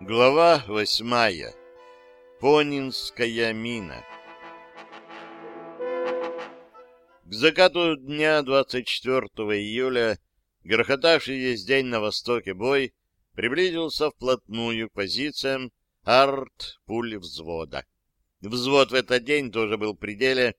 Глава восьмая. Понинская мина. К закату дня 24 июля грохотавший весь день на востоке бой приблизился вплотную к позициям арт-пуль взвода. Взвод в этот день тоже был в пределе.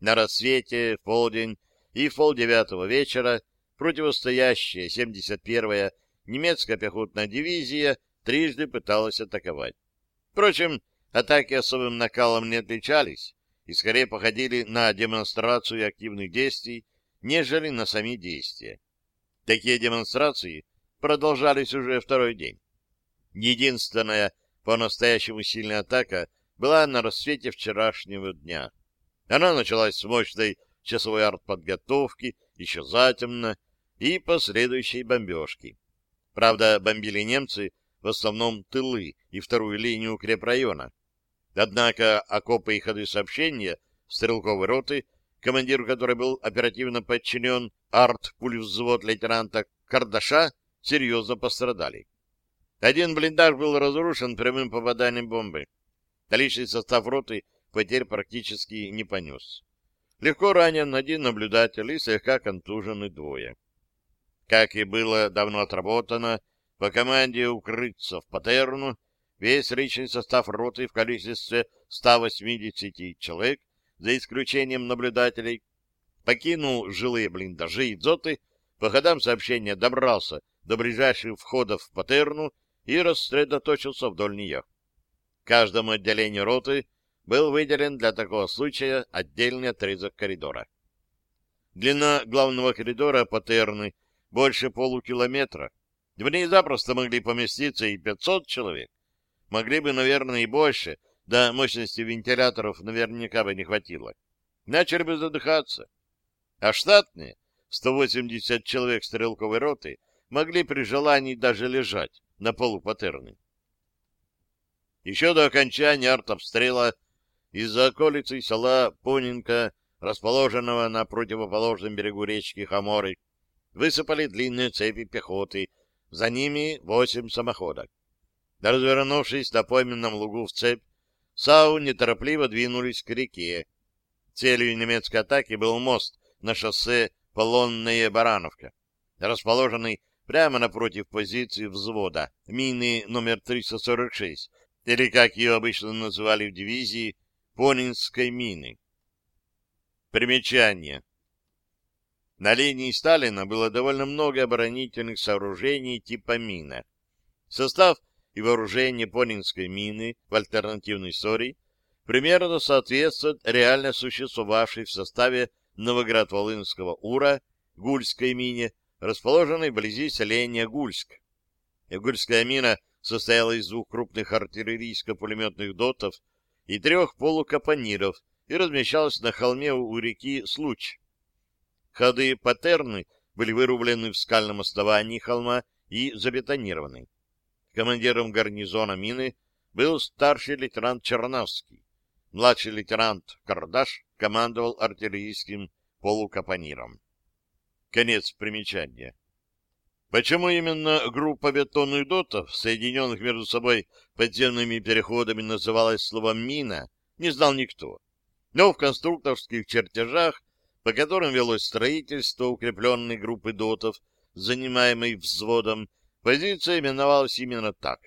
На рассвете, в полдень и в полдевятого вечера противостоящая 71-я немецкая пехотная дивизия трижды пыталась атаковать. Впрочем, атаки особым накалом не отличались и скорее походили на демонстрацию активных действий, нежели на сами действия. Такие демонстрации продолжались уже второй день. Единственная по-настоящему сильная атака была на рассвете вчерашнего дня. Она началась с мощной часовой артподготовки, еще затемно, и последующей бомбежки. Правда, бомбили немцы в основном тылы и вторую линию укрепрайона. Однако окопы и ходы сообщения стрелковой роты, командиру которой был оперативно подчинен арт-пулевзвод лейтенанта Кардаша, серьезно пострадали. Один блиндаж был разрушен прямым попаданием бомбы. Личный состав роты потерь практически не понес. Легко ранен один наблюдатель и слегка контужены двое. Как и было давно отработано, по команде укрыться в Патерну весь личный состав роты в количестве 180 человек, за исключением наблюдателей, покинул жилые блиндажи и дзоты, по ходам сообщения добрался до ближайших входов в Патерну и рассредоточился вдоль нее. Каждому отделению роты был выделен для такого случая отдельный отрезок коридора. Длина главного коридора Патерны больше полукилометра. В ней запросто могли поместиться и 500 человек. Могли бы, наверное, и больше, да мощности вентиляторов наверняка бы не хватило. Начали бы задыхаться. А штатные, 180 человек стрелковой роты, могли при желании даже лежать на полу патерны. Еще до окончания артобстрела из-за околицы села Понинка, расположенного на противоположном берегу речки Хаморы, высыпали длинные цепи пехоты, за ними восемь самоходок. Развернувшись на пойменном лугу в цепь, САУ неторопливо двинулись к реке. Целью немецкой атаки был мост на шоссе Полонная-Барановка, расположенный прямо напротив позиции взвода, мины номер 346, или, как ее обычно называли в дивизии, Понинской мины. Примечание. На линии Сталина было довольно много оборонительных сооружений типа мина. Состав и вооружение Понинской мины в альтернативной истории примерно соответствует реально существовавшей в составе Новоград-Волынского УРА Гульской мине, расположенной вблизи селения Гульск. Гульская мина состояла из двух крупных артиллерийско-пулеметных дотов и трех полукапониров и размещалась на холме у реки Случ. Ходы патерны были вырублены в скальном основании холма и забетонированы. Командиром гарнизона мины был старший лейтенант Черновский. Младший лейтенант Кардаш командовал артиллерийским полукапониром. Конец примечания. Почему именно группа бетонных дотов, соединенных между собой подземными переходами, называлась словом «мина», не знал никто. Но в конструкторских чертежах по которым велось строительство укрепленной группы дотов, занимаемой взводом, позиция именовалась именно так.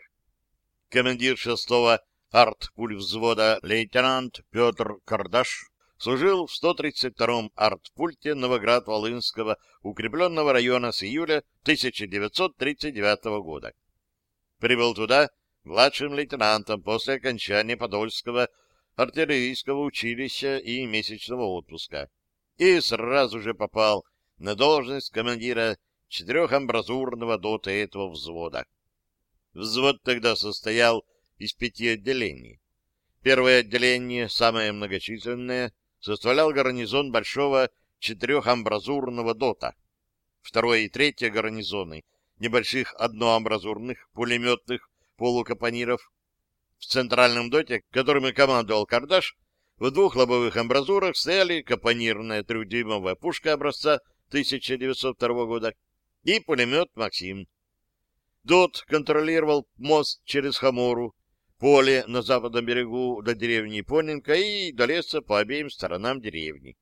Командир шестого арт-пуль-взвода лейтенант Петр Кардаш служил в 132-м артпульте Новоград-Волынского укрепленного района с июля 1939 года. Прибыл туда младшим лейтенантом после окончания Подольского артиллерийского училища и месячного отпуска и сразу же попал на должность командира четырехамбразурного дота этого взвода. Взвод тогда состоял из пяти отделений. Первое отделение, самое многочисленное, составлял гарнизон большого четырехамбразурного дота. Второе и третье гарнизоны небольших одноамбразурных пулеметных полукапониров. В центральном доте, которым и командовал Кардаш, в двух лобовых амбразурах стояли капонирная трехдюймовая пушка образца 1902 года и пулемет «Максим». ДОТ контролировал мост через Хамору, поле на западном берегу до деревни Поненко и до леса по обеим сторонам деревни.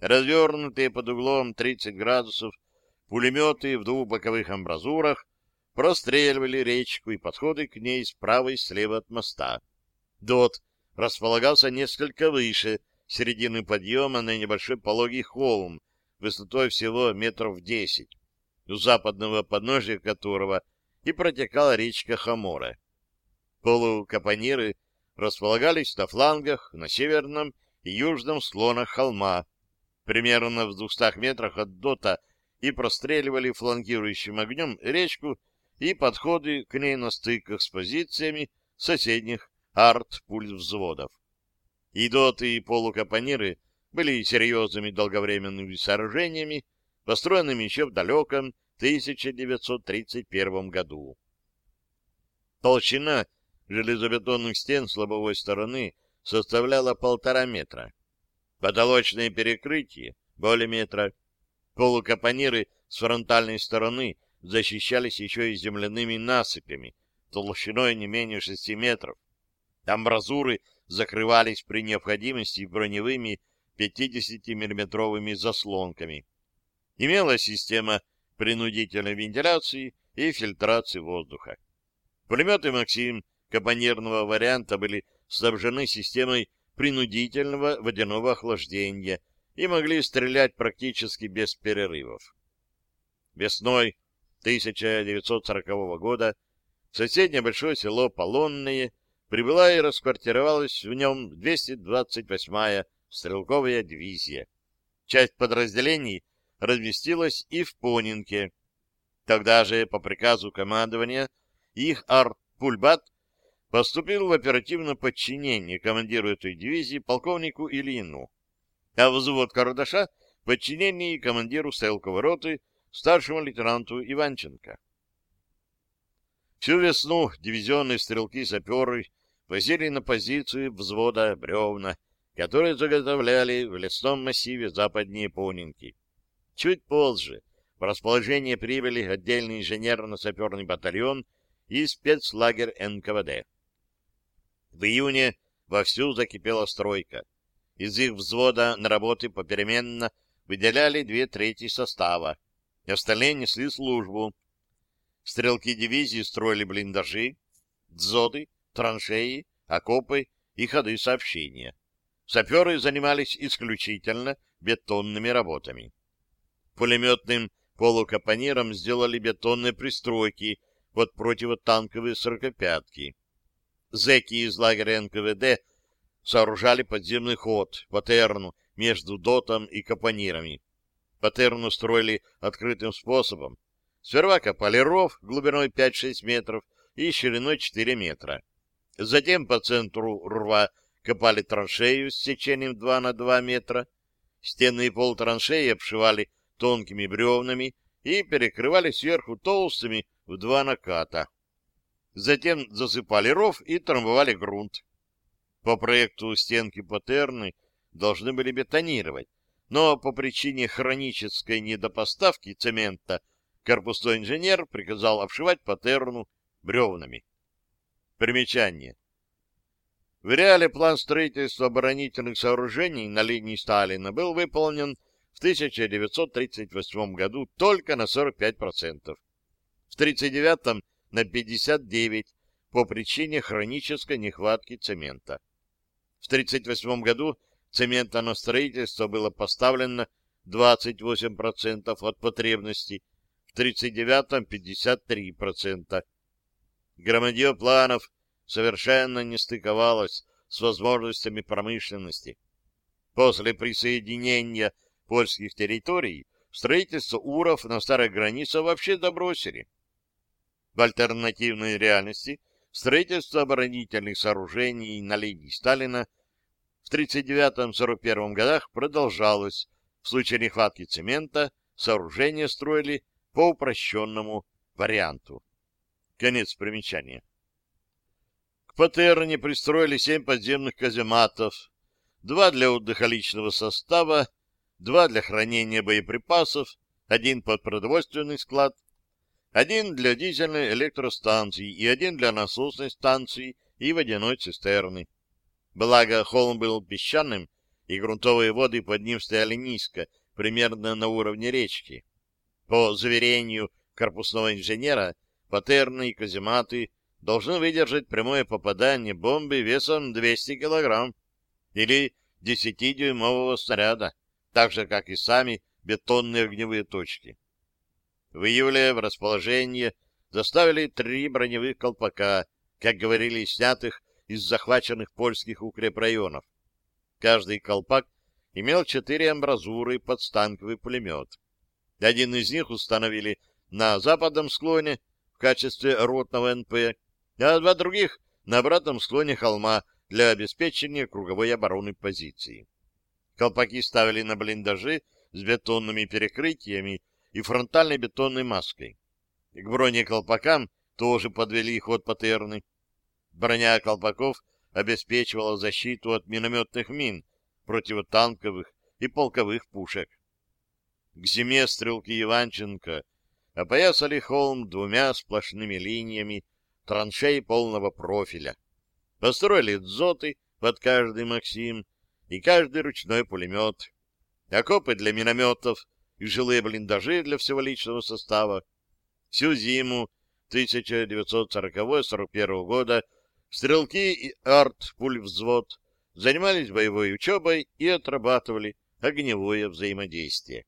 Развернутые под углом 30 градусов пулеметы в двух боковых амбразурах простреливали речку и подходы к ней справа и слева от моста. ДОТ располагался несколько выше середины подъема на небольшой пологий холм, высотой всего метров десять, у западного подножия которого и протекала речка Хамора. Полукапониры располагались на флангах на северном и южном склонах холма, примерно в двухстах метрах от дота, и простреливали флангирующим огнем речку и подходы к ней на стыках с позициями соседних арт-пуль взводов. И доты, и полукапониры были серьезными долговременными сооружениями, построенными еще в далеком 1931 году. Толщина железобетонных стен с лобовой стороны составляла полтора метра. Потолочное перекрытие — более метра. Полукапониры с фронтальной стороны защищались еще и земляными насыпями, толщиной не менее шести метров. Амбразуры закрывались при необходимости броневыми 50-миллиметровыми заслонками. Имелась система принудительной вентиляции и фильтрации воздуха. Пулеметы «Максим» капонирного варианта были снабжены системой принудительного водяного охлаждения и могли стрелять практически без перерывов. Весной 1940 года в соседнее большое село Полонное прибыла и расквартировалась в нем 228-я стрелковая дивизия. Часть подразделений разместилась и в Понинке. Тогда же, по приказу командования, их арт-пульбат поступил в оперативное подчинение командиру этой дивизии полковнику Ильину, а взвод Кардаша подчинении командиру стрелковой роты старшему лейтенанту Иванченко. Всю весну дивизионные стрелки-саперы возили на позиции взвода бревна, которые заготовляли в лесном массиве западнее Понинки. Чуть позже в расположение прибыли отдельный инженерно-саперный батальон и спецлагерь НКВД. В июне вовсю закипела стройка. Из их взвода на работы попеременно выделяли две трети состава. Остальные несли службу. Стрелки дивизии строили блиндажи, дзоты, траншеи, окопы и ходы сообщения. Саперы занимались исключительно бетонными работами. Пулеметным полукапониром сделали бетонные пристройки под противотанковые сорокопятки. Зеки из лагеря НКВД сооружали подземный ход по Терну между Дотом и Капонирами. По Терну строили открытым способом. Сперва копали ров глубиной 5-6 метров и шириной 4 метра. Затем по центру рва копали траншею с сечением 2 на 2 метра. Стены и пол траншеи обшивали тонкими бревнами и перекрывали сверху толстыми в два наката. Затем засыпали ров и трамбовали грунт. По проекту стенки Патерны должны были бетонировать, но по причине хронической недопоставки цемента корпусной инженер приказал обшивать Патерну бревнами. Примечание. В реале план строительства оборонительных сооружений на линии Сталина был выполнен в 1938 году только на 45%. В 1939 на 59 по причине хронической нехватки цемента. В 1938 году цемента на строительство было поставлено 28% от потребностей, в 1939 53%. Громадье планов совершенно не стыковалось с возможностями промышленности. После присоединения польских территорий строительство УРов на старой границе вообще забросили. В альтернативной реальности строительство оборонительных сооружений на линии Сталина в 1939-1941 годах продолжалось. В случае нехватки цемента сооружения строили по упрощенному варианту. Конец примечания. К Патерне пристроили семь подземных казематов, два для отдыха личного состава, два для хранения боеприпасов, один под продовольственный склад, Один для дизельной электростанции и один для насосной станции и водяной цистерны. Благо, холм был песчаным, и грунтовые воды под ним стояли низко, примерно на уровне речки. По заверению корпусного инженера, патерны и казематы должны выдержать прямое попадание бомбы весом 200 килограмм или 10-дюймового снаряда, так же, как и сами бетонные огневые точки. В июле в расположение заставили три броневых колпака, как говорили, снятых из захваченных польских укрепрайонов. Каждый колпак имел четыре амбразуры под станковый пулемет. Один из них установили на западном склоне качестве ротного НП, а два других — на обратном склоне холма для обеспечения круговой обороны позиции. Колпаки ставили на блиндажи с бетонными перекрытиями и фронтальной бетонной маской. К бронеколпакам тоже подвели ход патерны. Броня колпаков обеспечивала защиту от минометных мин, противотанковых и полковых пушек. К зиме стрелки Иванченко опоясали холм двумя сплошными линиями траншей полного профиля. Построили дзоты под каждый «Максим» и каждый ручной пулемет, окопы для минометов и жилые блиндажи для всего личного состава. Всю зиму 1940-41 года стрелки и арт-пуль-взвод занимались боевой учебой и отрабатывали огневое взаимодействие.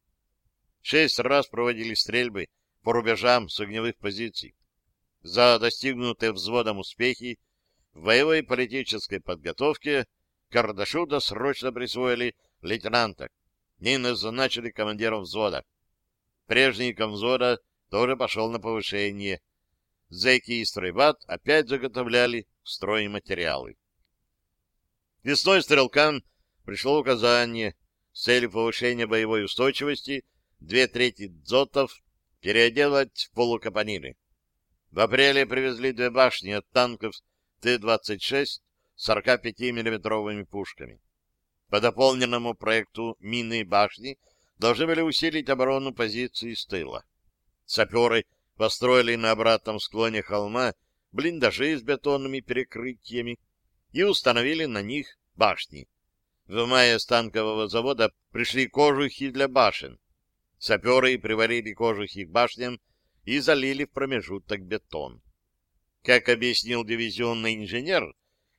Шесть раз проводили стрельбы по рубежам с огневых позиций. За достигнутые взводом успехи в боевой политической подготовке Кардашу досрочно присвоили лейтенанта и назначили командиром взвода. Прежний комвзвода тоже пошел на повышение. Зэки и стройбат опять заготовляли стройматериалы. Весной стрелкам пришло указание с целью повышения боевой устойчивости две трети дзотов переделать в полукапониры. В апреле привезли две башни от танков Т-26 с 45 миллиметровыми пушками. По дополненному проекту мины башни должны были усилить оборону позиции с тыла. Саперы построили на обратном склоне холма блиндажи с бетонными перекрытиями и установили на них башни. В мае с танкового завода пришли кожухи для башен. Саперы приварили кожухи к башням и залили в промежуток бетон. Как объяснил дивизионный инженер,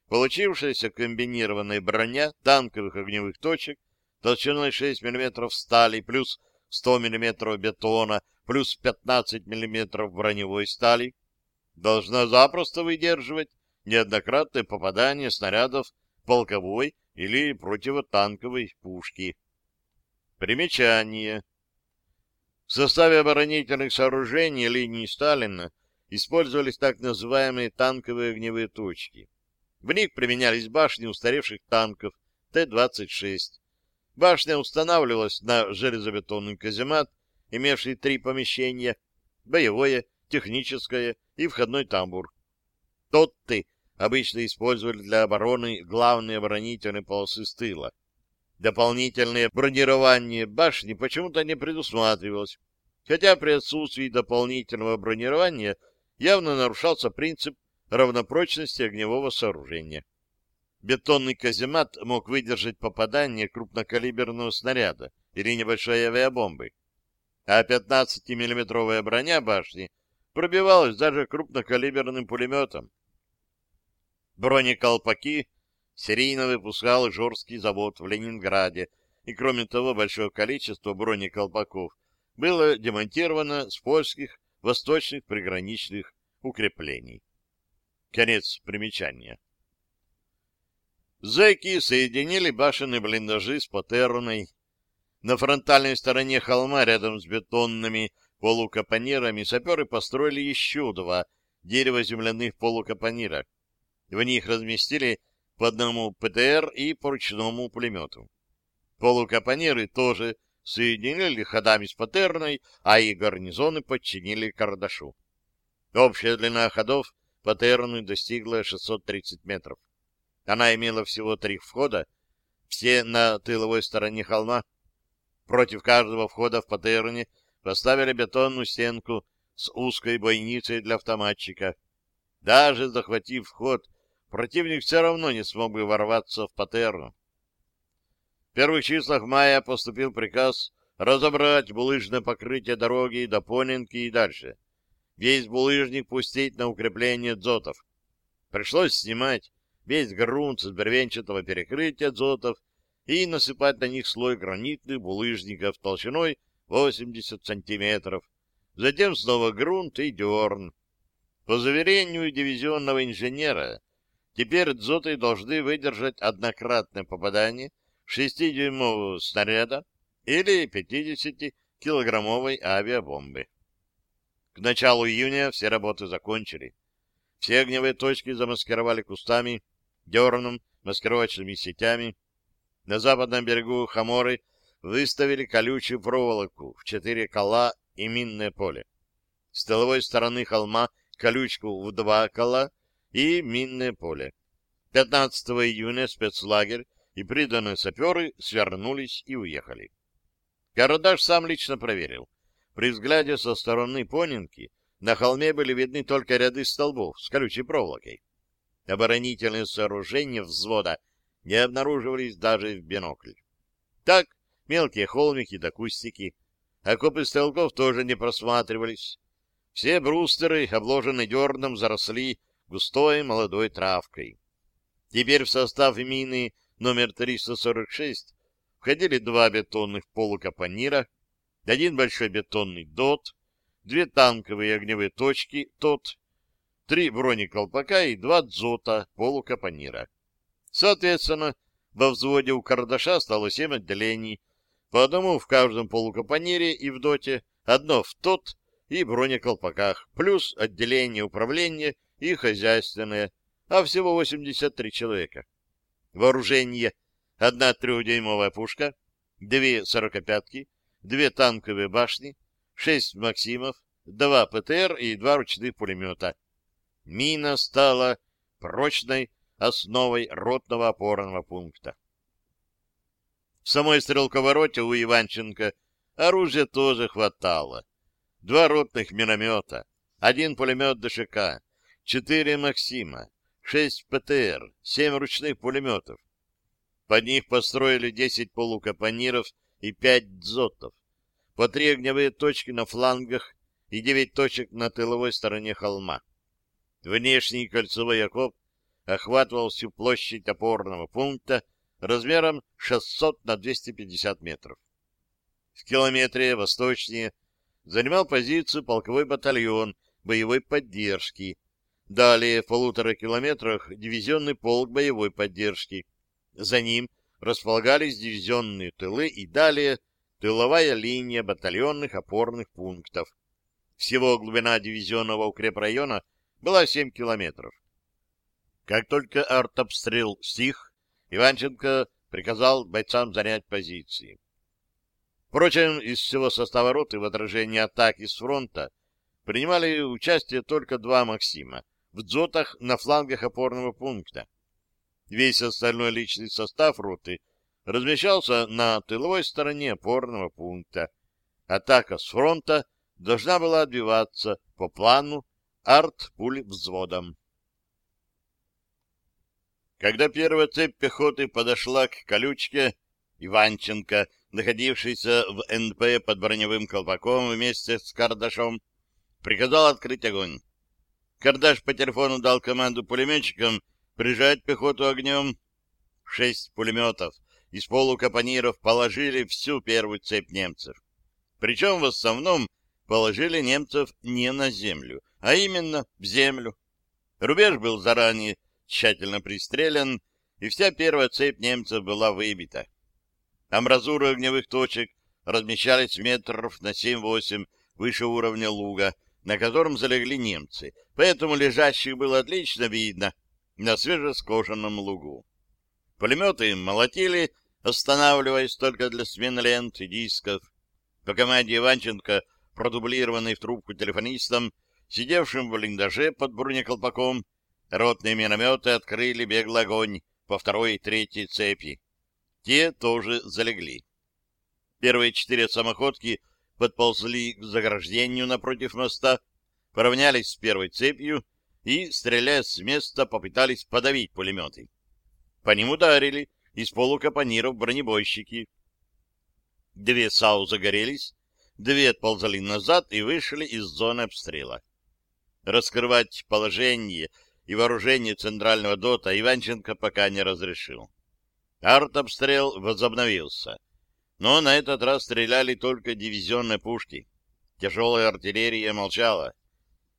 получившаяся комбинированная броня танковых огневых точек толщиной 6 мм стали плюс 100 мм бетона плюс 15 мм броневой стали должна запросто выдерживать неоднократное попадание снарядов полковой или противотанковой пушки. Примечание. В составе оборонительных сооружений линии Сталина использовались так называемые танковые огневые точки. В них применялись башни устаревших танков Т-26. Башня устанавливалась на железобетонный каземат, имевший три помещения — боевое, техническое и входной тамбур. Тот-ты обычно использовали для обороны главные оборонительные полосы с тыла. Дополнительное бронирование башни почему-то не предусматривалось, хотя при отсутствии дополнительного бронирования явно нарушался принцип равнопрочности огневого сооружения. Бетонный каземат мог выдержать попадание крупнокалиберного снаряда или небольшой авиабомбы, а 15-миллиметровая броня башни пробивалась даже крупнокалиберным пулеметом. Бронеколпаки серийно выпускал Жорский завод в Ленинграде, и кроме того большое количество бронеколпаков было демонтировано с польских восточных приграничных укреплений. Конец примечания. Зэки соединили башенные блиндажи с патерной. На фронтальной стороне холма рядом с бетонными полукапонирами саперы построили еще два дерево-земляных полукапонира. В них разместили по одному ПТР и по ручному пулемету. Полукапониры тоже соединили ходами с патерной, а и гарнизоны подчинили Кардашу. Общая длина ходов патерны достигла 630 метров. Она имела всего три входа, все на тыловой стороне холма. Против каждого входа в патерне поставили бетонную стенку с узкой бойницей для автоматчика. Даже захватив вход, противник все равно не смог бы ворваться в Патерну. В первых числах мая поступил приказ разобрать булыжное покрытие дороги до Понинки и дальше. Весь булыжник пустить на укрепление дзотов. Пришлось снимать весь грунт с бревенчатого перекрытия дзотов и насыпать на них слой гранитных булыжников толщиной 80 сантиметров. Затем снова грунт и дерн. По заверению дивизионного инженера, теперь дзоты должны выдержать однократное попадание 6-дюймового снаряда или 50-килограммовой авиабомбы. К началу июня все работы закончили. Все огневые точки замаскировали кустами, дерном, маскировочными сетями. На западном берегу Хаморы выставили колючую проволоку в четыре кола и минное поле. С тыловой стороны холма колючку в два кола и минное поле. 15 июня спецлагерь и приданные саперы свернулись и уехали. Карадаш сам лично проверил. При взгляде со стороны Понинки на холме были видны только ряды столбов с колючей проволокой. Оборонительные сооружения взвода не обнаруживались даже в бинокль. Так, мелкие холмики да кустики. Окопы стрелков тоже не просматривались. Все брустеры, обложенные дерном, заросли густой молодой травкой. Теперь в состав мины номер 346 входили два бетонных полукапонира, один большой бетонный ДОТ, две танковые огневые точки ТОТ, три бронеколпака и два дзота полукапонира. Соответственно, во взводе у Кардаша стало семь отделений, по одному в каждом полукапонире и в ДОТе, одно в ТОТ и бронеколпаках, плюс отделение управления и хозяйственное, а всего 83 человека. Вооружение — одна трехдюймовая пушка, две сорокопятки, две танковые башни, шесть «Максимов», два ПТР и два ручных пулемета. Мина стала прочной основой ротного опорного пункта. В самой стрелковой роте у Иванченко оружия тоже хватало. Два ротных миномета, один пулемет ДШК, четыре «Максима», шесть ПТР, семь ручных пулеметов, под них построили 10 полукапониров и 5 дзотов, по три огневые точки на флангах и 9 точек на тыловой стороне холма. Внешний кольцевой окоп охватывал всю площадь опорного пункта размером 600 на 250 метров. В километре восточнее занимал позицию полковой батальон боевой поддержки. Далее, в полутора километрах, дивизионный полк боевой поддержки. За ним располагались дивизионные тылы и далее тыловая линия батальонных опорных пунктов. Всего глубина дивизионного укрепрайона была 7 километров. Как только артобстрел стих, Иванченко приказал бойцам занять позиции. Впрочем, из всего состава роты в отражении атаки с фронта принимали участие только два «Максима» в дзотах на флангах опорного пункта. Весь остальной личный состав роты размещался на тыловой стороне опорного пункта. Атака с фронта должна была отбиваться по плану арт-пуль взводом. Когда первая цепь пехоты подошла к колючке, Иванченко, находившийся в НП под броневым колпаком вместе с Кардашом, приказал открыть огонь. Кардаш по телефону дал команду пулеметчикам прижать пехоту огнем. Шесть пулеметов из полукапониров положили всю первую цепь немцев. Причем в основном положили немцев не на землю, а именно в землю. Рубеж был заранее тщательно пристрелен, и вся первая цепь немцев была выбита. Амбразуры огневых точек размещались метров на 7-8 выше уровня луга, на котором залегли немцы, поэтому лежащих было отлично видно — на свежескошенном лугу. Пулеметы молотили, останавливаясь только для смены лент и дисков. По команде Иванченко, продублированный в трубку телефонистом, сидевшим в блиндаже под бронеколпаком, ротные минометы открыли беглый огонь по второй и третьей цепи. Те тоже залегли. Первые четыре самоходки подползли к заграждению напротив моста, поравнялись с первой цепью и, стреляя с места, попытались подавить пулеметы. По ним ударили из полукапониров бронебойщики. Две САУ загорелись, две отползали назад и вышли из зоны обстрела. Раскрывать положение и вооружение центрального ДОТа Иванченко пока не разрешил. Артобстрел возобновился, но на этот раз стреляли только дивизионные пушки. Тяжелая артиллерия молчала.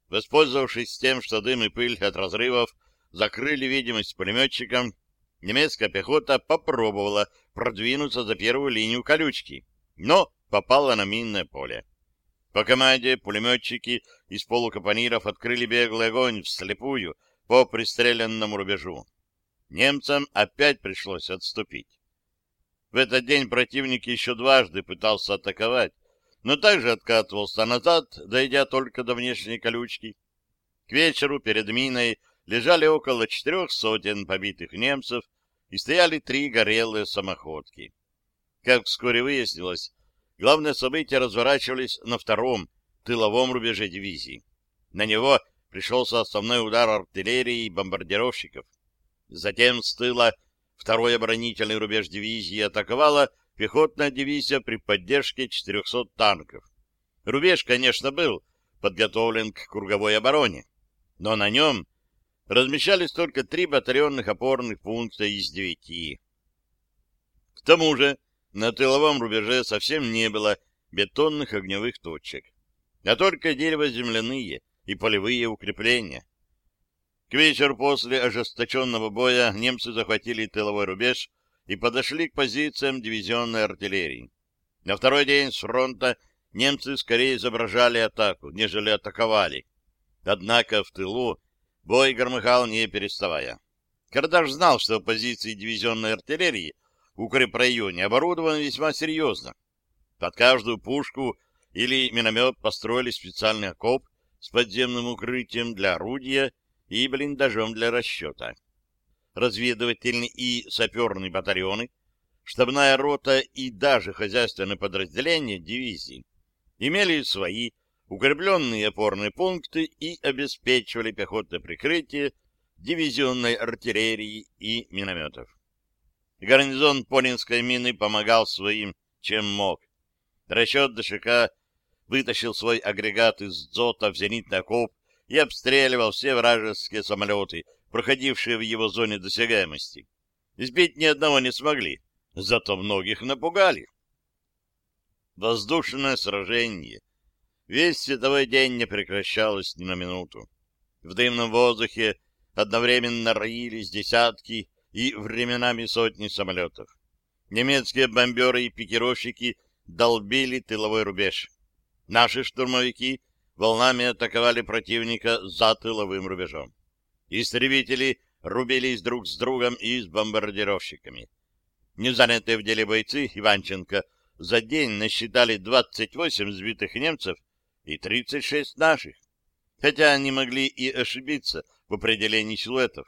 Воспользовавшись тем, что дым и пыль от разрывов закрыли видимость пулеметчикам, немецкая пехота попробовала продвинуться за первую линию колючки, но попала на минное поле. По команде пулеметчики из полукапониров открыли беглый огонь вслепую по пристреленному рубежу. Немцам опять пришлось отступить. В этот день противник еще дважды пытался атаковать, но также откатывался назад, дойдя только до внешней колючки. К вечеру перед миной лежали около четырех сотен побитых немцев и стояли три горелые самоходки. Как вскоре выяснилось, главные события разворачивались на втором, тыловом рубеже дивизии. На него пришелся основной удар артиллерии и бомбардировщиков. Затем с тыла второй оборонительный рубеж дивизии атаковала пехотная дивизия при поддержке 400 танков. Рубеж, конечно, был подготовлен к круговой обороне, но на нем размещались только три батальонных опорных пункта из девяти. К тому же на тыловом рубеже совсем не было бетонных огневых точек, а только дерево-земляные и полевые укрепления. К вечеру после ожесточенного боя немцы захватили тыловой рубеж и подошли к позициям дивизионной артиллерии. На второй день с фронта немцы скорее изображали атаку, нежели атаковали. Однако в тылу бой громыхал не переставая. Кардаш знал, что позиции дивизионной артиллерии в укрепрайоне оборудован весьма серьезно. Под каждую пушку или миномет построили специальный окоп с подземным укрытием для орудия и блиндажом для расчета. Разведывательный и саперный батальоны, штабная рота и даже хозяйственное подразделение дивизии имели свои укрепленные опорные пункты и обеспечивали пехотное прикрытие дивизионной артиллерии и минометов. Гарнизон Полинской мины помогал своим, чем мог. Расчет ДШК вытащил свой агрегат из дзота в зенитный окоп и обстреливал все вражеские самолеты, проходившие в его зоне досягаемости. Сбить ни одного не смогли, зато многих напугали. Воздушное сражение. Весь световой день не прекращалось ни на минуту. В дымном воздухе одновременно роились десятки и временами сотни самолетов. Немецкие бомберы и пикировщики долбили тыловой рубеж. Наши штурмовики волнами атаковали противника за тыловым рубежом. Истребители рубились друг с другом и с бомбардировщиками. Незанятые в деле бойцы Иванченко за день насчитали 28 сбитых немцев и 36 наших, хотя они могли и ошибиться в определении силуэтов.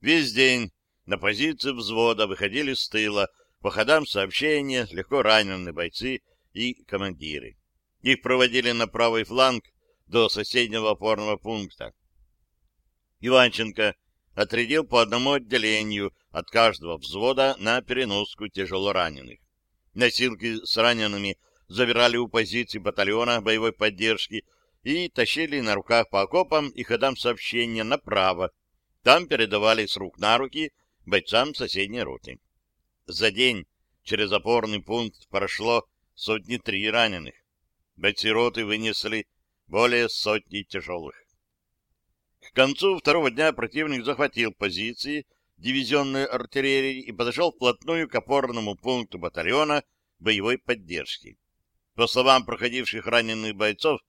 Весь день на позиции взвода выходили с тыла по ходам сообщения легко раненые бойцы и командиры. Их проводили на правый фланг до соседнего опорного пункта. Иванченко отрядил по одному отделению от каждого взвода на переноску тяжелораненых. Носилки с ранеными забирали у позиций батальона боевой поддержки и тащили на руках по окопам и ходам сообщения направо. Там передавали с рук на руки бойцам соседней роты. За день через опорный пункт прошло сотни три раненых. Бойцы вынесли более сотни тяжелых. К концу второго дня противник захватил позиции дивизионной артиллерии и подошел вплотную к опорному пункту батальона боевой поддержки. По словам проходивших раненых бойцов,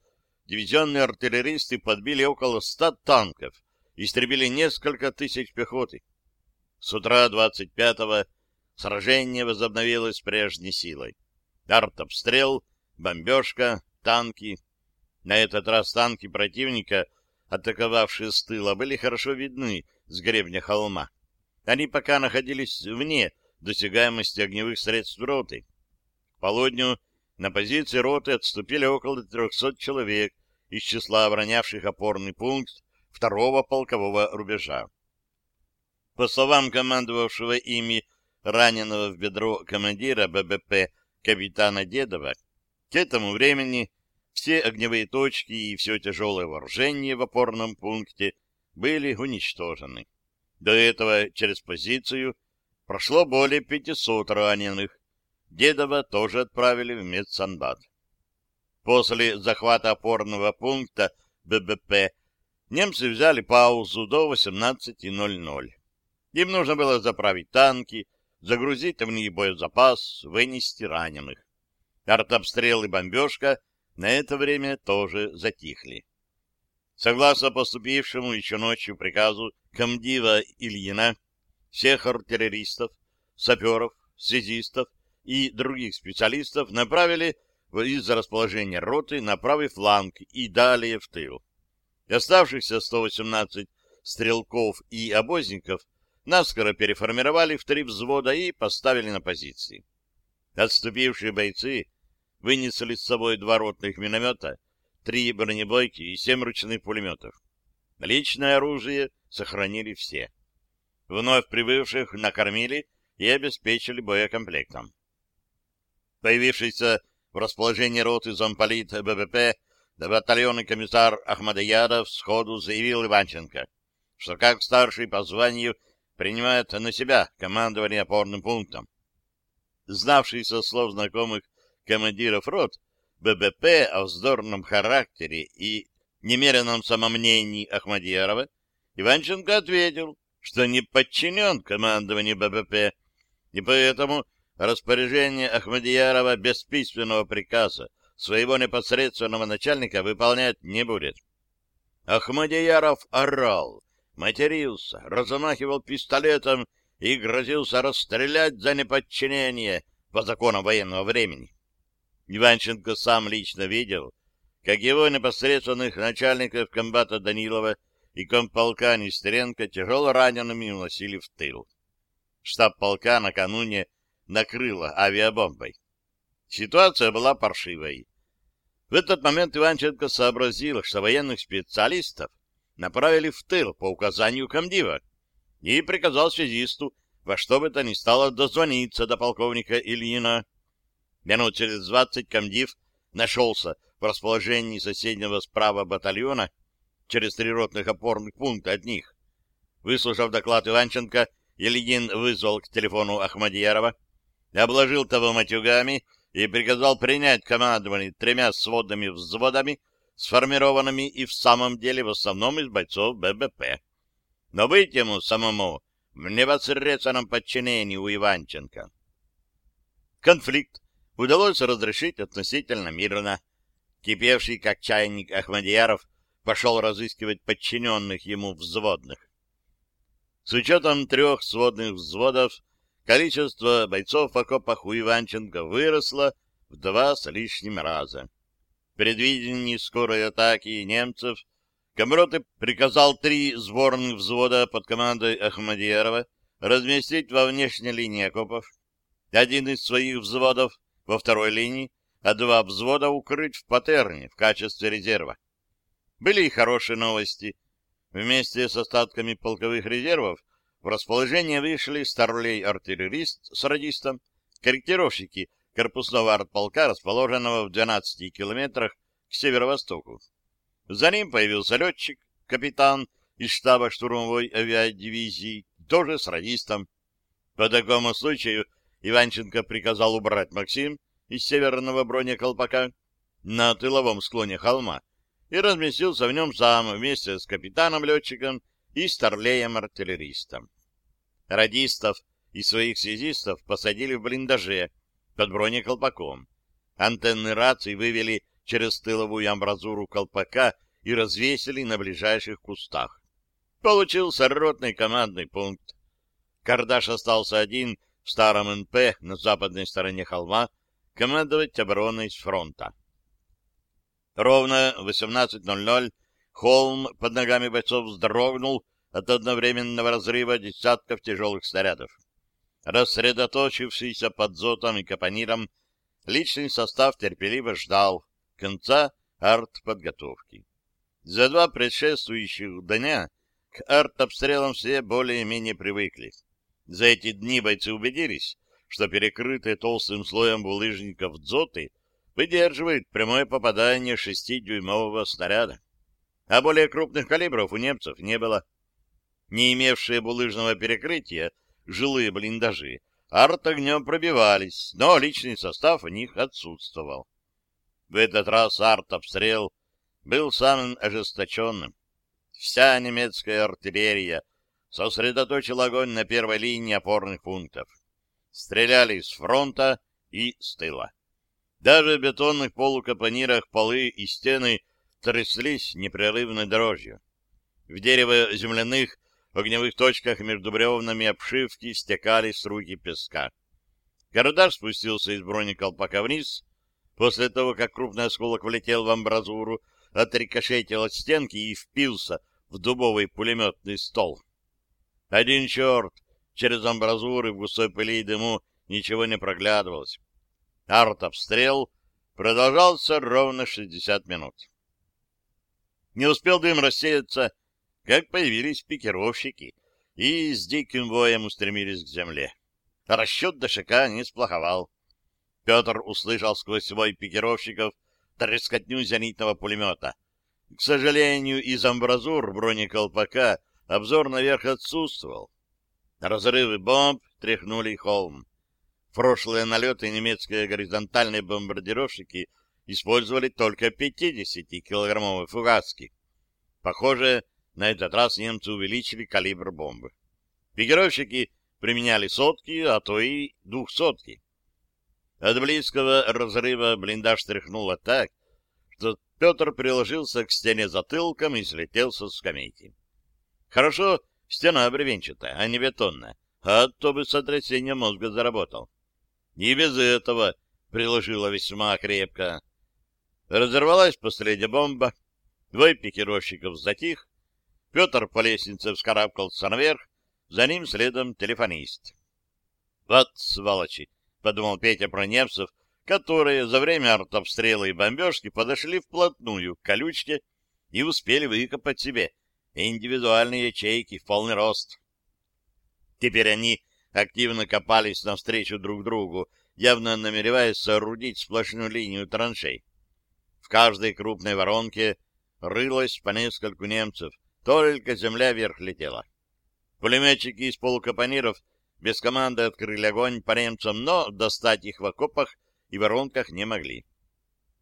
дивизионные артиллеристы подбили около ста танков, истребили несколько тысяч пехоты. С утра 25-го сражение возобновилось прежней силой. Артобстрел, бомбежка, танки. На этот раз танки противника, атаковавшие с тыла, были хорошо видны с гребня холма. Они пока находились вне досягаемости огневых средств роты. К полудню на позиции роты отступили около 300 человек из числа оборонявших опорный пункт второго полкового рубежа. По словам командовавшего ими раненого в бедро командира ББП капитана Дедова, к этому времени все огневые точки и все тяжелое вооружение в опорном пункте были уничтожены. До этого через позицию прошло более 500 раненых. Дедова тоже отправили в медсанбат. После захвата опорного пункта ББП немцы взяли паузу до 18.00. Им нужно было заправить танки, загрузить в них боезапас, вынести раненых. Артобстрел и бомбежка на это время тоже затихли. Согласно поступившему еще ночью приказу комдива Ильина, всех артиллеристов, саперов, связистов и других специалистов направили из расположения роты на правый фланг и далее в тыл. Оставшихся 118 стрелков и обозников наскоро переформировали в три взвода и поставили на позиции. Отступившие бойцы вынесли с собой два ротных миномета, три бронебойки и семь ручных пулеметов. Личное оружие сохранили все. Вновь прибывших накормили и обеспечили боекомплектом. Появившийся в расположении роты замполит ББП батальонный комиссар Ахмадоядов сходу заявил Иванченко, что как старший по званию принимает на себя командование опорным пунктом. Знавший со слов знакомых командиров рот ББП о вздорном характере и немеренном самомнении Ахмадьярова, Иванченко ответил, что не подчинен командованию ББП, и поэтому распоряжение Ахмадьярова без письменного приказа своего непосредственного начальника выполнять не будет. Ахмадьяров орал, матерился, размахивал пистолетом и грозился расстрелять за неподчинение по законам военного времени. Иванченко сам лично видел, как его непосредственных начальников комбата Данилова и комполка Нестеренко тяжело ранеными уносили в тыл. Штаб полка накануне накрыло авиабомбой. Ситуация была паршивой. В этот момент Иванченко сообразил, что военных специалистов направили в тыл по указанию комдива и приказал связисту во что бы то ни стало дозвониться до полковника Ильина. Минут через двадцать комдив нашелся в расположении соседнего справа батальона через три ротных опорных пункта от них. Выслушав доклад Иванченко, Ильин вызвал к телефону Ахмадьярова, обложил того матюгами и приказал принять командование тремя сводными взводами, сформированными и в самом деле в основном из бойцов ББП. Но быть ему самому в непосредственном подчинении у Иванченко. Конфликт удалось разрешить относительно мирно. Кипевший, как чайник Ахмадьяров, пошел разыскивать подчиненных ему взводных. С учетом трех сводных взводов количество бойцов в окопах у Иванченко выросло в два с лишним раза. В предвидении скорой атаки немцев Комроты приказал три сборных взвода под командой Ахмадьярова разместить во внешней линии окопов. Один из своих взводов во второй линии, а два взвода укрыть в патерне в качестве резерва. Были и хорошие новости. Вместе с остатками полковых резервов в расположение вышли старлей-артиллерист с радистом, корректировщики корпусного артполка, расположенного в 12 километрах к северо-востоку. За ним появился летчик, капитан из штаба штурмовой авиадивизии, тоже с радистом. По такому случаю Иванченко приказал убрать Максим из северного бронеколпака на тыловом склоне холма и разместился в нем сам вместе с капитаном-летчиком и старлеем-артиллеристом. Радистов и своих связистов посадили в блиндаже под бронеколпаком. Антенны раций вывели через тыловую амбразуру колпака и развесили на ближайших кустах. Получился ротный командный пункт. Кардаш остался один в старом НП на западной стороне холма командовать обороной с фронта. Ровно в 18.00 холм под ногами бойцов вздрогнул от одновременного разрыва десятков тяжелых снарядов. Рассредоточившийся под Зотом и Капониром личный состав терпеливо ждал конца артподготовки. За два предшествующих дня к артобстрелам все более-менее привыкли. За эти дни бойцы убедились, что перекрытые толстым слоем булыжников дзоты выдерживают прямое попадание шестидюймового снаряда. А более крупных калибров у немцев не было. Не имевшие булыжного перекрытия жилые блиндажи арт-огнем пробивались, но личный состав у них отсутствовал. В этот раз арт-обстрел был самым ожесточенным. Вся немецкая артиллерия сосредоточила огонь на первой линии опорных пунктов. Стреляли с фронта и с тыла. Даже в бетонных полукапонирах полы и стены тряслись непрерывной дрожью. В дерево-земляных огневых точках между бревнами обшивки стекали струйки песка. Городаш спустился из бронеколпака вниз, после того, как крупный осколок влетел в амбразуру, отрикошетил от стенки и впился в дубовый пулеметный стол. Один черт! Через амбразуры в густой пыли и дыму ничего не проглядывалось. Арт-обстрел продолжался ровно 60 минут. Не успел дым рассеяться, как появились пикировщики и с диким воем устремились к земле. Расчет ДШК не сплоховал. Петр услышал сквозь свой пикировщиков трескотню зенитного пулемета. К сожалению, из амбразур бронеколпака обзор наверх отсутствовал. Разрывы бомб тряхнули холм. Прошлые налеты немецкие горизонтальные бомбардировщики использовали только 50-килограммовые фугаски. Похоже, на этот раз немцы увеличили калибр бомбы. Пикировщики применяли сотки, а то и двухсотки. От близкого разрыва блиндаж тряхнуло так, что Петр приложился к стене затылком и слетел со скамейки. Хорошо, стена бревенчатая, а не бетонная, а то бы сотрясение мозга заработал. И без этого приложила весьма крепко. Разорвалась последняя бомба, двое пикировщиков затих, Петр по лестнице вскарабкался наверх, за ним следом телефонист. Вот сволочи! — подумал Петя про немцев, которые за время артобстрела и бомбежки подошли вплотную к колючке и успели выкопать себе индивидуальные ячейки в полный рост. Теперь они активно копались навстречу друг другу, явно намереваясь соорудить сплошную линию траншей. В каждой крупной воронке рылось по нескольку немцев, только земля вверх летела. Пулеметчики из полукапониров без команды открыли огонь по немцам, но достать их в окопах и воронках не могли.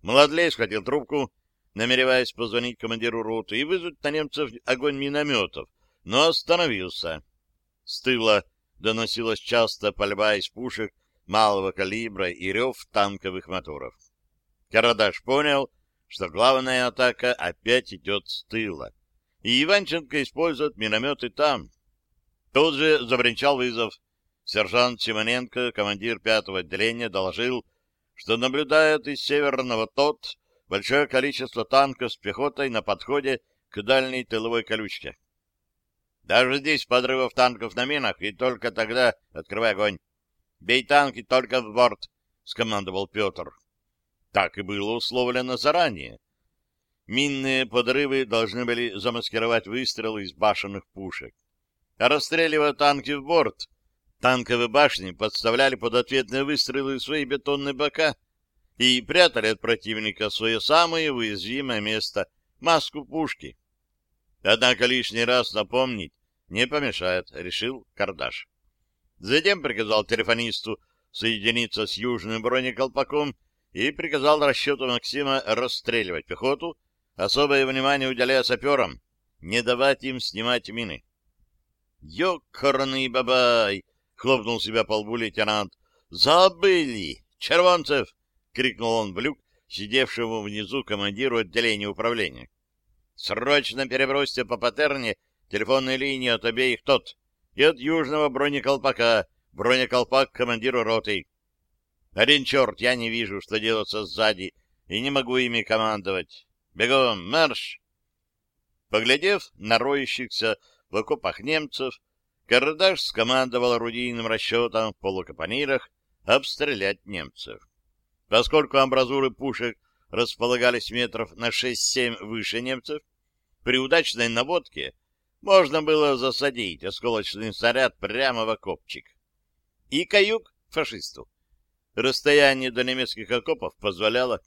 Младлей схватил трубку, намереваясь позвонить командиру роты и вызвать на немцев огонь минометов, но остановился. С тыла доносилась часто пальба из пушек малого калибра и рев танковых моторов. Карадаш понял, что главная атака опять идет с тыла, и Иванченко использует минометы там. Тут же забринчал вызов. Сержант Симоненко, командир пятого отделения, доложил, что наблюдает из северного ТОТ большое количество танков с пехотой на подходе к дальней тыловой колючке. Даже здесь подрывов танков на минах, и только тогда открывай огонь. Бей танки только в борт, — скомандовал Петр. Так и было условлено заранее. Минные подрывы должны были замаскировать выстрелы из башенных пушек. А расстреливая танки в борт, Танковые башни подставляли под ответные выстрелы свои бетонные бока и прятали от противника свое самое уязвимое место — маску пушки. Однако лишний раз напомнить не помешает, решил Кардаш. Затем приказал телефонисту соединиться с южным бронеколпаком и приказал расчету Максима расстреливать пехоту, особое внимание уделяя саперам, не давать им снимать мины. «Ёкарный бабай!» — хлопнул себя по лбу лейтенант. «Забыли! Червонцев!» — крикнул он в люк, сидевшему внизу командиру отделения управления. «Срочно перебросьте по патерне телефонные линии от обеих тот и от южного бронеколпака, бронеколпак командиру роты. Один черт, я не вижу, что делается сзади, и не могу ими командовать. Бегом, марш!» Поглядев на роющихся в окопах немцев, Кардаш скомандовал орудийным расчетом в полукапонирах обстрелять немцев. Поскольку амбразуры пушек располагались метров на 6-7 выше немцев, при удачной наводке можно было засадить осколочный снаряд прямо в окопчик. И каюк фашисту. Расстояние до немецких окопов позволяло.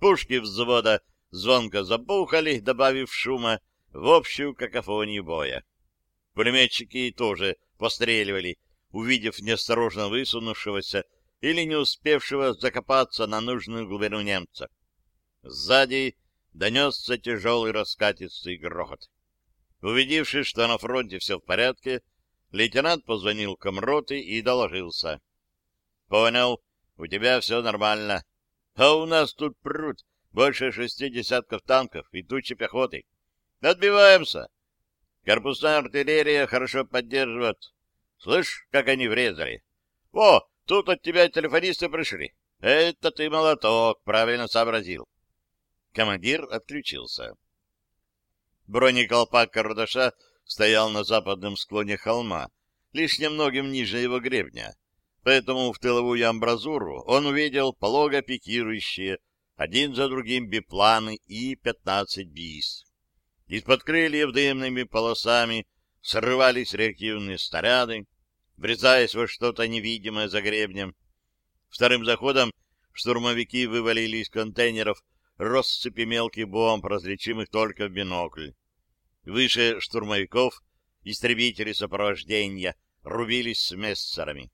Пушки взвода звонко забухали, добавив шума в общую какофонию боя. Пулеметчики тоже постреливали, увидев неосторожно высунувшегося или не успевшего закопаться на нужную глубину немца. Сзади донесся тяжелый раскатистый грохот. Убедившись, что на фронте все в порядке, лейтенант позвонил комроты и доложился. — Понял, у тебя все нормально. А у нас тут пруд больше шести десятков танков и тучи пехоты. Отбиваемся. Корпусная артиллерия хорошо поддерживает. Слышь, как они врезали? О, тут от тебя телефонисты пришли. Это ты молоток, правильно сообразил. Командир отключился. Бронеколпак Кардаша стоял на западном склоне холма, лишь немногим ниже его гребня. Поэтому в тыловую амбразуру он увидел полого пикирующие один за другим бипланы И-15 БИС. Из-под крыльев дымными полосами срывались реактивные снаряды, врезаясь во что-то невидимое за гребнем. Вторым заходом штурмовики вывалили из контейнеров россыпи мелких бомб, различимых только в бинокль. Выше штурмовиков истребители сопровождения рубились с мессерами.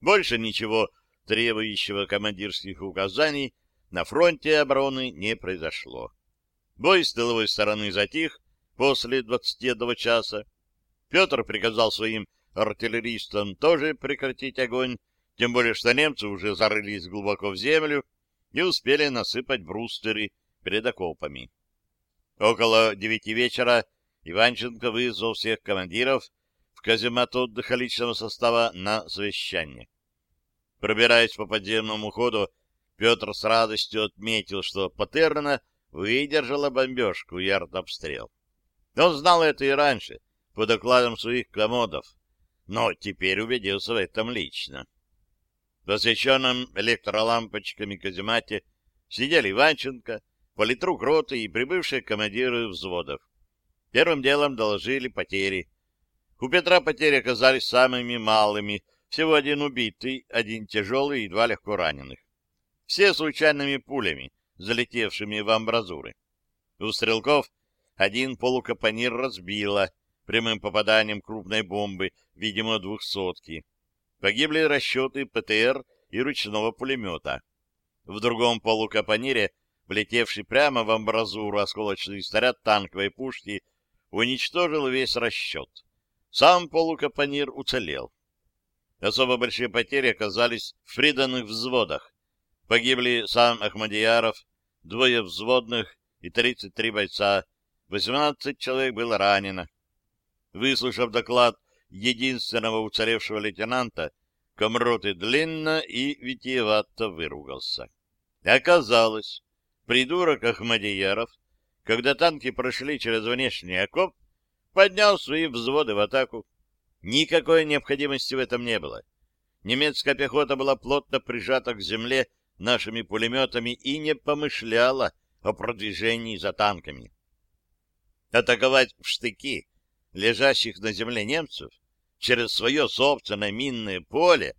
Больше ничего требующего командирских указаний на фронте обороны не произошло. Бой с тыловой стороны затих после 21 часа. Петр приказал своим артиллеристам тоже прекратить огонь, тем более что немцы уже зарылись глубоко в землю и успели насыпать брустеры перед окопами. Около девяти вечера Иванченко вызвал всех командиров в каземат отдыха личного состава на совещание. Пробираясь по подземному ходу, Петр с радостью отметил, что Патерна выдержала бомбежку и артобстрел. Он знал это и раньше, по докладам своих комодов, но теперь убедился в этом лично. В освещенном электролампочками каземате сидели Иванченко, политрук роты и прибывшие командиры взводов. Первым делом доложили потери. У Петра потери оказались самыми малыми, всего один убитый, один тяжелый и два легко раненых. Все случайными пулями, залетевшими в амбразуры. У стрелков один полукапонир разбило прямым попаданием крупной бомбы, видимо, двухсотки. Погибли расчеты ПТР и ручного пулемета. В другом полукапонире, влетевший прямо в амбразуру осколочный снаряд танковой пушки, уничтожил весь расчет. Сам полукапонир уцелел. Особо большие потери оказались в приданных взводах. Погибли сам Ахмадияров, двое взводных и 33 бойца, 18 человек было ранено. Выслушав доклад единственного уцелевшего лейтенанта, комроты длинно и витиевато выругался. Оказалось, придурок Ахмадияров когда танки прошли через внешний окоп, поднял свои взводы в атаку. Никакой необходимости в этом не было. Немецкая пехота была плотно прижата к земле нашими пулеметами и не помышляла о продвижении за танками. Атаковать в штыки лежащих на земле немцев через свое собственное минное поле,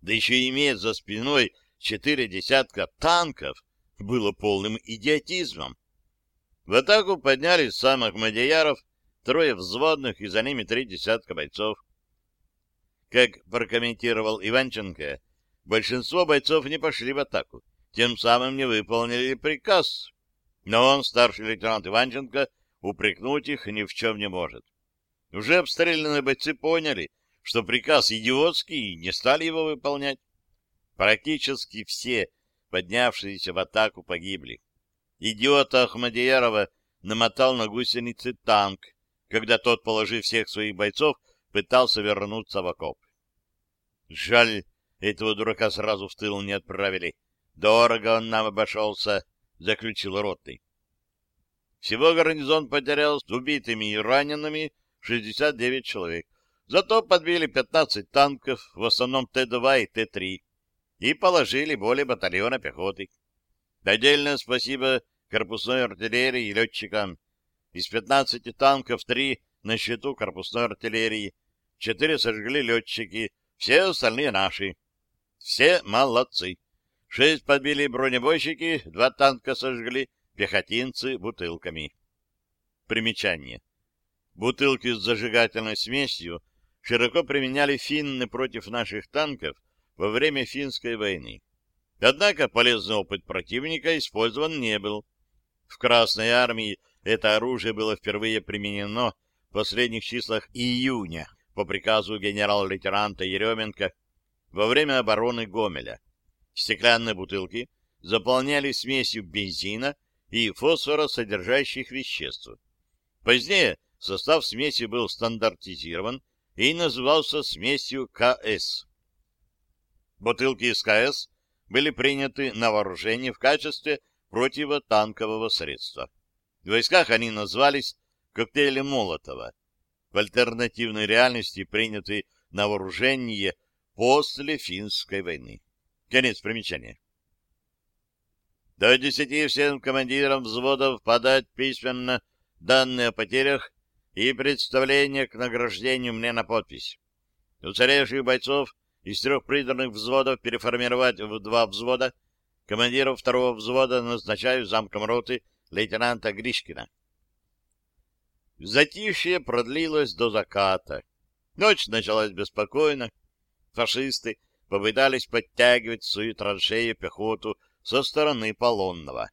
да еще имея за спиной четыре десятка танков, было полным идиотизмом. В атаку поднялись сам Ахмадияров, трое взводных и за ними три десятка бойцов. Как прокомментировал Иванченко, большинство бойцов не пошли в атаку, тем самым не выполнили приказ. Но он, старший лейтенант Иванченко, упрекнуть их ни в чем не может. Уже обстрелянные бойцы поняли, что приказ идиотский, и не стали его выполнять. Практически все поднявшиеся в атаку погибли. Идиота Ахмадиярова намотал на гусеницы танк, когда тот, положив всех своих бойцов, пытался вернуться в окоп. Жаль, этого дурака сразу в тыл не отправили. Дорого он нам обошелся, — заключил ротный. Всего гарнизон потерял с убитыми и ранеными 69 человек. Зато подбили 15 танков, в основном Т-2 и Т-3. и положили более батальона пехоты. Отдельное спасибо корпусной артиллерии и летчикам. Из 15 танков три на счету корпусной артиллерии, четыре сожгли летчики, все остальные наши. Все молодцы. Шесть подбили бронебойщики, два танка сожгли, пехотинцы бутылками. Примечание. Бутылки с зажигательной смесью широко применяли финны против наших танков во время финской войны. Однако полезный опыт противника использован не был. В Красной армии это оружие было впервые применено в последних числах июня по приказу генерал-лейтенанта Еременко во время обороны Гомеля. Стеклянные бутылки заполняли смесью бензина и фосфоросодержащих веществ. Позднее состав смеси был стандартизирован и назывался смесью КС. Бутылки из КС были приняты на вооружение в качестве противотанкового средства. В войсках они назвались коктейли Молотова. В альтернативной реальности приняты на вооружение после финской войны. Конец примечания. До десяти всем командирам взводов подать письменно данные о потерях и представление к награждению мне на подпись. Уцелевших бойцов из трех приданных взводов переформировать в два взвода. Командиров второго взвода назначаю замком роты лейтенанта Гришкина. Затишье продлилось до заката. Ночь началась беспокойно. Фашисты попытались подтягивать в свою траншею пехоту со стороны Полонного.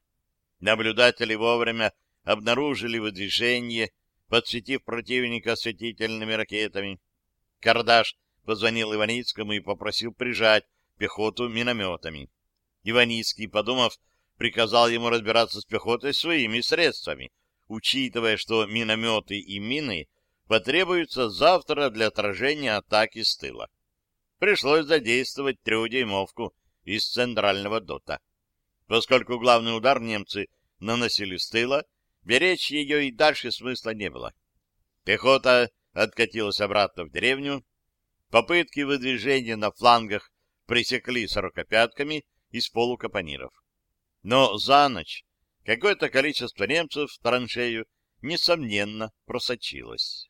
Наблюдатели вовремя обнаружили выдвижение, подсветив противника осветительными ракетами. Кардаш позвонил Иваницкому и попросил прижать пехоту минометами. Иваницкий, подумав, приказал ему разбираться с пехотой своими средствами, учитывая, что минометы и мины потребуются завтра для отражения атаки с тыла. Пришлось задействовать трехдюймовку из центрального дота. Поскольку главный удар немцы наносили с тыла, беречь ее и дальше смысла не было. Пехота откатилась обратно в деревню, попытки выдвижения на флангах пресекли сорокопятками из полукапониров. Но за ночь какое-то количество немцев в траншею, несомненно, просочилось.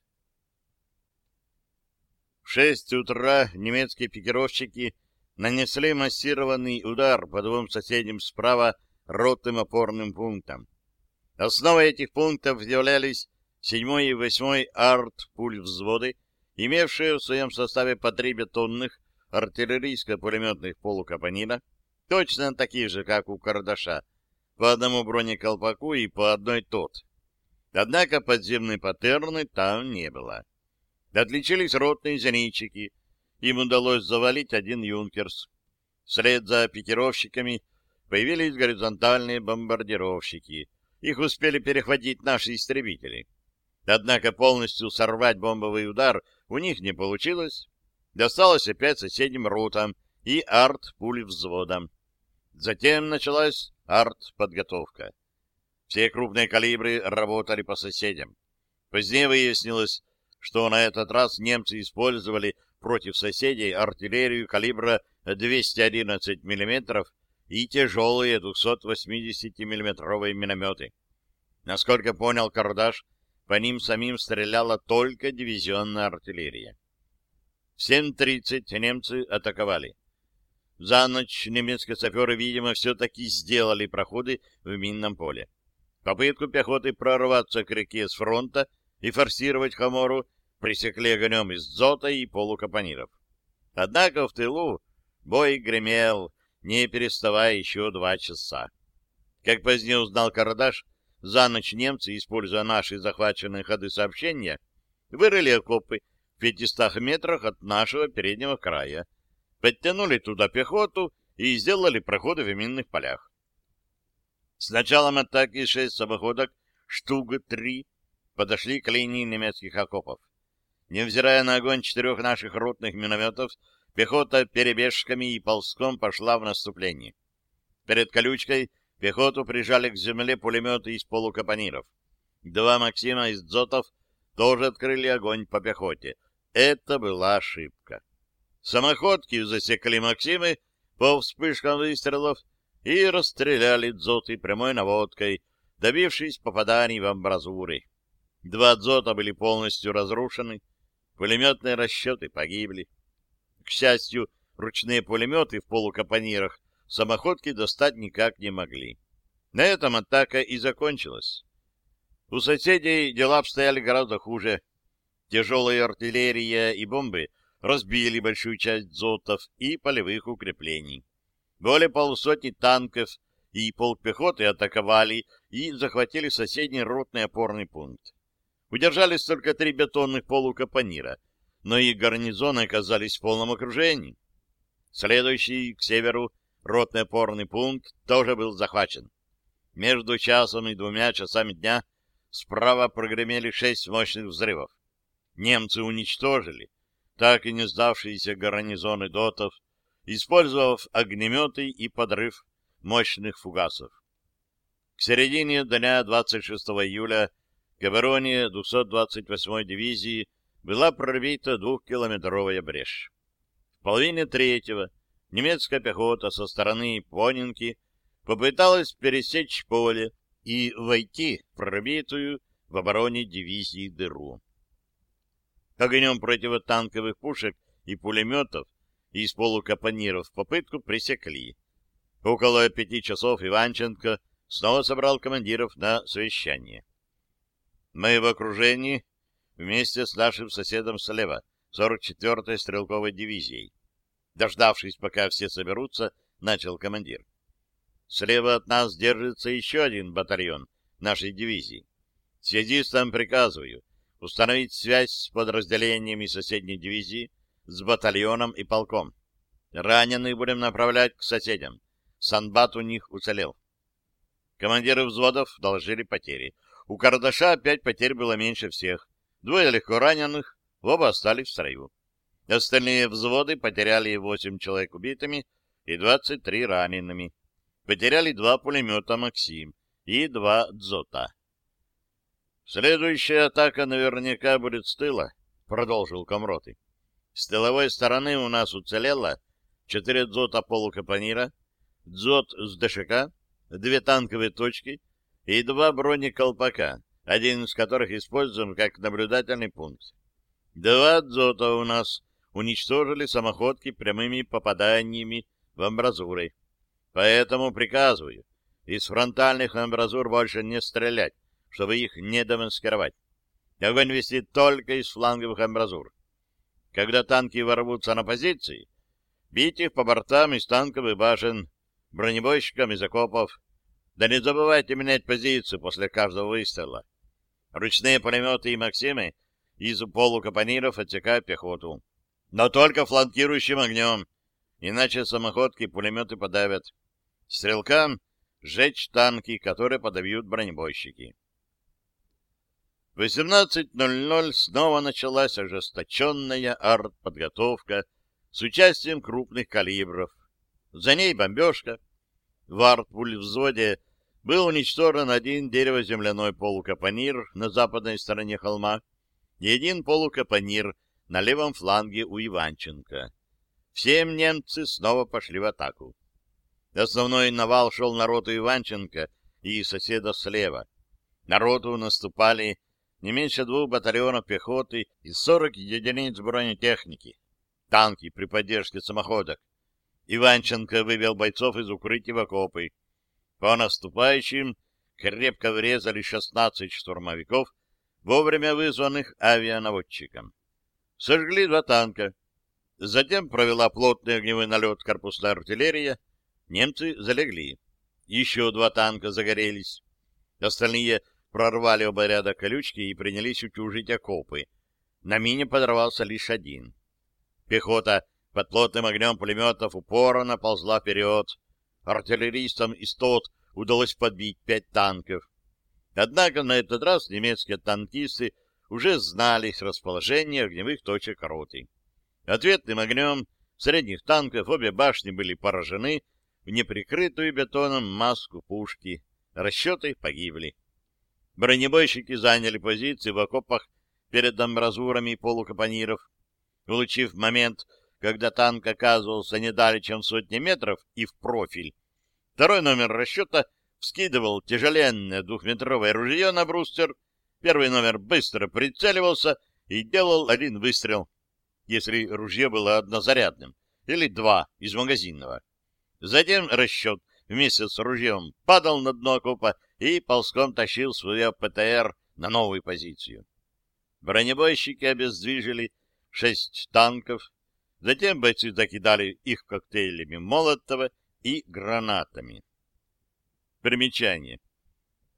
В шесть утра немецкие пикировщики нанесли массированный удар по двум соседним справа ротным опорным пунктам. Основой этих пунктов являлись 7 и 8 арт-пуль-взводы, имевшие в своем составе по три бетонных артиллерийско-пулеметных полукапонира, точно такие же, как у Кардаша, по одному бронеколпаку и по одной тот. Однако подземной паттерны там не было. Отличились ротные зенитчики. Им удалось завалить один «Юнкерс». Вслед за пикировщиками появились горизонтальные бомбардировщики. Их успели перехватить наши истребители. Однако полностью сорвать бомбовый удар у них не получилось. Досталось опять соседним ротам и арт-пули. Затем началась арт-подготовка. Все крупные калибры работали по соседям. Позднее выяснилось, что на этот раз немцы использовали против соседей артиллерию калибра 211 мм и тяжелые 280 миллиметровые минометы. Насколько понял Кардаш, по ним самим стреляла только дивизионная артиллерия. В 7.30 немцы атаковали. За ночь немецкие саперы, видимо, все-таки сделали проходы в минном поле. Попытку пехоты прорваться к реке с фронта и форсировать Хамору пресекли огнем из дзота и полукапониров. Однако в тылу бой гремел, не переставая еще два часа. Как позднее узнал Карадаш, за ночь немцы, используя наши захваченные ходы сообщения, вырыли окопы в 500 метрах от нашего переднего края, подтянули туда пехоту и сделали проходы в минных полях. С началом атаки шесть самоходок «Штуга-3» подошли к линии немецких окопов. Невзирая на огонь четырех наших ротных минометов, пехота перебежками и ползком пошла в наступление. Перед колючкой Пехоту прижали к земле пулеметы из полукапониров. Два Максима из дзотов тоже открыли огонь по пехоте. Это была ошибка. Самоходки засекли Максимы, по вспышкам выстрелов и расстреляли дзоты прямой наводкой, добившись попаданий в амбразуры. Два дзота были полностью разрушены, пулеметные расчеты погибли. К счастью, ручные пулеметы в полукапонирах самоходки достать никак не могли. На этом атака и закончилась. У соседей дела обстояли гораздо хуже. Тяжелая артиллерия и бомбы разбили большую часть дзотов и полевых укреплений. Более полусотни танков и полпехоты атаковали и захватили соседний ротный опорный пункт. Удержались только три бетонных полукапонира, но и гарнизоны оказались в полном окружении. Следующий к северу ротный опорный пункт тоже был захвачен. Между часом и двумя часами дня справа прогремели шесть мощных взрывов. Немцы уничтожили так и не сдавшиеся гарнизоны дотов, использовав огнеметы и подрыв мощных фугасов. К середине дня 26 июля к обороне 228-й дивизии была пробита двухкилометровая брешь. В половине третьего немецкая пехота со стороны Понинки попыталась пересечь поле и войти в пробитую в обороне дивизии дыру. Огнем противотанковых пушек и пулеметов из полукапониров попытку пресекли. Около пяти часов Иванченко снова собрал командиров на совещание. Мы в окружении вместе с нашим соседом слева, 44-й стрелковой дивизией. Дождавшись, пока все соберутся, начал командир. Слева от нас держится еще один батальон нашей дивизии. Связистам приказываю установить связь с подразделениями соседней дивизии, с батальоном и полком. Раненых будем направлять к соседям. Санбат у них уцелел. Командиры взводов доложили потери. У Кардаша опять потерь было меньше всех. Двое легко раненых, оба остались в строю. Остальные взводы потеряли 8 человек убитыми и 23 ранеными. Потеряли два пулемета «Максим» и два «Дзота». «Следующая атака наверняка будет с тыла», — продолжил комроты. «С тыловой стороны у нас уцелело четыре дзота полукапонира, дзот с ДШК, две танковые точки и два бронеколпака, один из которых используем как наблюдательный пункт. Два дзота у нас уничтожили самоходки прямыми попаданиями в амбразуры. Поэтому приказываю из фронтальных амбразур больше не стрелять, чтобы их не демаскировать. Огонь вести только из фланговых амбразур. Когда танки ворвутся на позиции, бить их по бортам из танковых башен, бронебойщикам из окопов. Да не забывайте менять позицию после каждого выстрела. Ручные пулеметы и «Максимы» из полукапониров отсекают пехоту. Но только фланкирующим огнем, иначе самоходки и пулеметы подавят. Стрелкам сжечь танки, которые подавят бронебойщики. В 18.00 снова началась ожесточенная артподготовка с участием крупных калибров. За ней бомбежка. В артпуль-взводе был уничтожен один деревоземляной полукапонир на западной стороне холма и один полукапонир на левом фланге у Иванченко. Всем немцы снова пошли в атаку. Основной навал шел на роту Иванченко и соседа слева. На роту наступали не меньше двух батальонов пехоты и 40 единиц бронетехники, танки при поддержке самоходок. Иванченко вывел бойцов из укрытий в окопы. По наступающим крепко врезали 16 штурмовиков, вовремя вызванных авианаводчиком. Сожгли два танка. Затем провела плотный огневой налет корпусная артиллерия. Немцы залегли. Еще два танка загорелись. Остальные прорвали оба ряда колючки и принялись утюжить окопы. На мине подорвался лишь один. Пехота под плотным огнем пулеметов упорно ползла вперед. Артиллеристам из ТОТ удалось подбить пять танков. Однако на этот раз немецкие танкисты уже знали расположение огневых точек роты. Ответным огнем средних танков обе башни были поражены в неприкрытую бетоном маску пушки. Расчеты погибли. Бронебойщики заняли позиции в окопах перед амбразурами полукапониров. Улучив момент, когда танк оказывался не далее, чем сотни метров и в профиль, второй номер расчета вскидывал тяжеленное двухметровое ружье на брустер, первый номер быстро прицеливался и делал один выстрел, если ружье было однозарядным, или два из магазинного. Затем расчет вместе с ружьем падал на дно окопа и ползком тащил свою ПТР на новую позицию. Бронебойщики обездвижили шесть танков, затем бойцы закидали их коктейлями Молотова и гранатами. Примечание.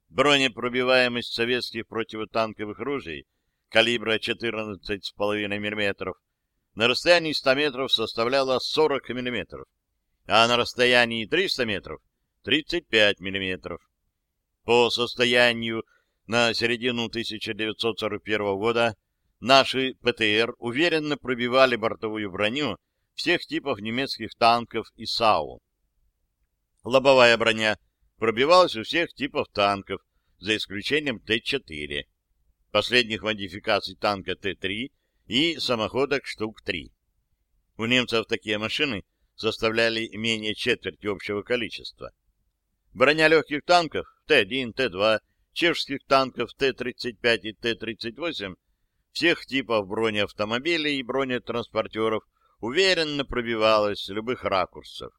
Бронепробиваемость советских противотанковых ружей калибра 14,5 мм на расстоянии 100 метров составляла 40 мм, а на расстоянии 300 метров — 35 мм. По состоянию на середину 1941 года наши ПТР уверенно пробивали бортовую броню всех типов немецких танков и САУ. Лобовая броня пробивалась у всех типов танков, за исключением Т-4, последних модификаций танка Т-3 и самоходок штук 3. У немцев такие машины составляли менее четверти общего количества. Броня легких танков Т-1, Т-2, чешских танков Т-35 и Т-38, всех типов бронеавтомобилей и бронетранспортеров уверенно пробивалась с любых ракурсов.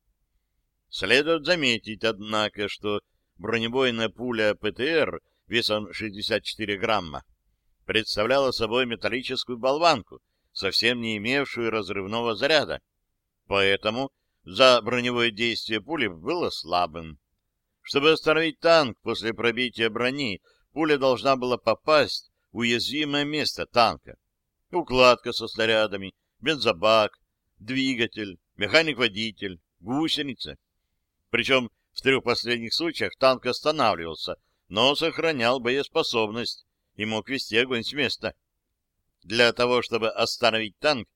Следует заметить, однако, что бронебойная пуля ПТР весом 64 грамма представляла собой металлическую болванку, совсем не имевшую разрывного заряда. Поэтому за броневое действие пули было слабым. Чтобы остановить танк после пробития брони, пуля должна была попасть уязвимое место танка. Укладка со снарядами, бензобак, двигатель, механик-водитель, гусеница. Причем в трех последних случаях танк останавливался, но сохранял боеспособность и мог вести огонь с места. Для того, чтобы остановить танк,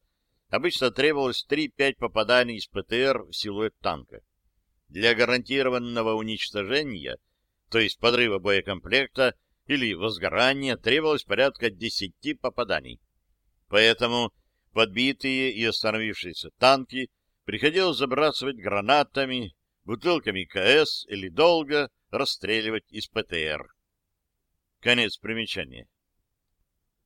обычно требовалось 3-5 попаданий из ПТР в силуэт танка. Для гарантированного уничтожения, то есть подрыва боекомплекта или возгорания, требовалось порядка 10 попаданий. Поэтому подбитые и остановившиеся танки приходилось забрасывать гранатами, бутылками КС или долго расстреливать из ПТР. Конец примечания.